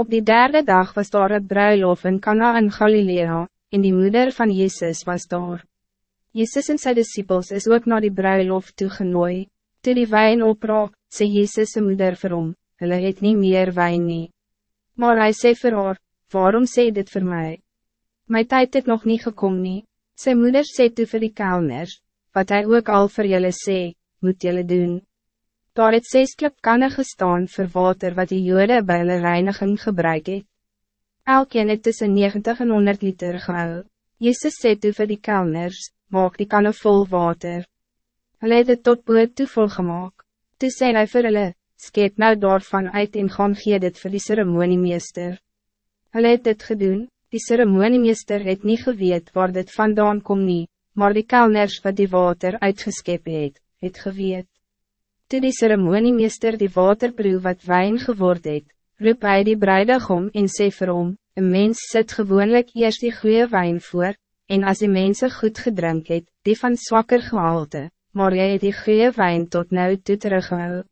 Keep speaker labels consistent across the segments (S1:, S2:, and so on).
S1: Op die derde dag was daar een bruiloft in Cana in Galilea, en die moeder van Jezus was daar. Jezus en zijn disciples is ook naar die bruiloft toegenooi. Toe die wijn opraak, sê Jezus' moeder vir hom, hulle het nie meer wijn nie. Maar hij sê vir haar, waarom sê dit voor mij? My tijd het nog niet gekomen. nie. Sy moeder sê toe vir die kelners, wat hij ook al vir julle sê, moet julle doen. Daar het ses klipkanne gestaan voor water wat die jode by hulle reiniging gebruik het. Elkeen het tussen 90 en 100 liter gehou. Jezus sê toe vir die kelners, maak die kanne vol water. Hulle het het tot boot toe volgemaak. Toe sê hy vir hulle, skep nou daarvan uit en gaan gee dit vir die ceremoniemeester. Hulle het dit gedoen, die ceremoniemeester het niet geweet waar dit vandaan kom nie, maar die kelners wat die water uitgeskep het, het geweet. Toe die ceremoniemeester die waterproe wat wijn geword het, roep hy die bruidegom en sê vir hom, een mens sit gewoonlijk eerst die goede wijn voor, en als die mensen goed gedrink het, die van zwakker gehalte, maar jy het die goede wijn tot nou toe teruggehou.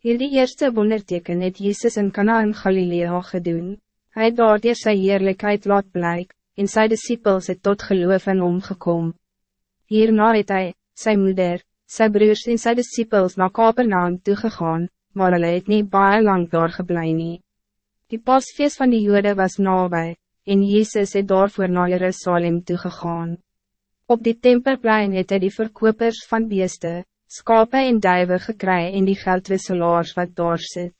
S1: Hier die eerste wonderteken het Jezus in Cana in Galilea gedoen. Hij het daar die sy heerlijkheid laat blijk, en sy disciples het tot geloof in omgekom. Hierna het hy, sy moeder, sy broers en sy disciples na Kapernaam toegegaan, maar hulle het nie baie lang daar geblei nie. Die pasfeest van die jode was nabij, en Jezus het daarvoor na Jerusalem toegegaan. Op die tempelplein het hy die verkopers van beeste, skape en duiven gekry en die geldwisselaars wat daar sit.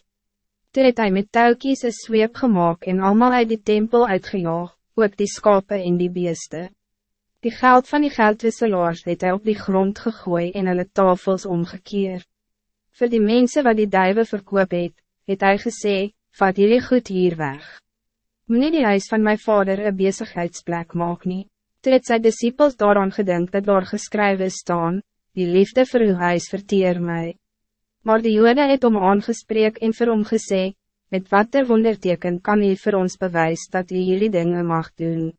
S1: Toe het hy met touwkies een sweep gemaakt en allemaal uit die tempel uitgejaag, ook die skape en die beeste. Die geld van die geldwisselaars het hy op die grond gegooid en hulle tafels omgekeer. Voor die mensen wat die duiven verkoop het, het hy gesê, vat jullie goed hier weg. Meneer die huis van mijn vader een bezigheidsplek maak nie. Toe het sy disciples daaraan gedink dat daar geskrywe staan, die liefde vir uw huis verteer mij. Maar die jode het om aangespreek en vir hom gesê, met wat er wonderteken kan u voor ons bewys dat u jullie dingen mag doen.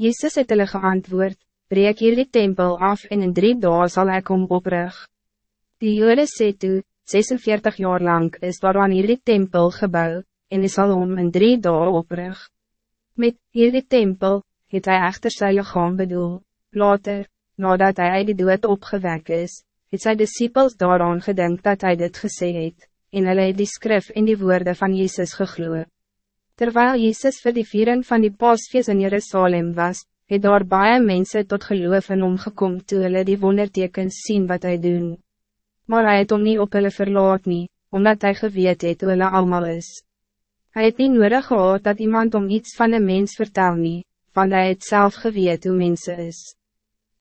S1: Jezus het hulle geantwoord, breek jullie tempel af en in drie dagen zal ik om oprig. Die jode sê toe, 46 jaar lang is daaraan jullie tempel gebouw, en is al om in drie dagen oprig. Met jullie tempel, het hij echter sy lichaam bedoel, later, nadat hij uit die dood opgewek is, het sy disciples daaraan gedink dat hij dit gesê het, en hulle het die skrif en die woorden van Jezus gegloe. Terwijl Jezus voor die vieren van die paasfeest in Jerusalem was, het daar baie mense tot geloof in omgekom toe hulle die wondertekens zien wat hij doen. Maar hij het om niet op hulle verlaat nie, omdat hij geweet het hoe hulle allemaal is. Hij het niet nodig gehad dat iemand om iets van een mens vertel nie, want hij het zelf geweet hoe mensen is.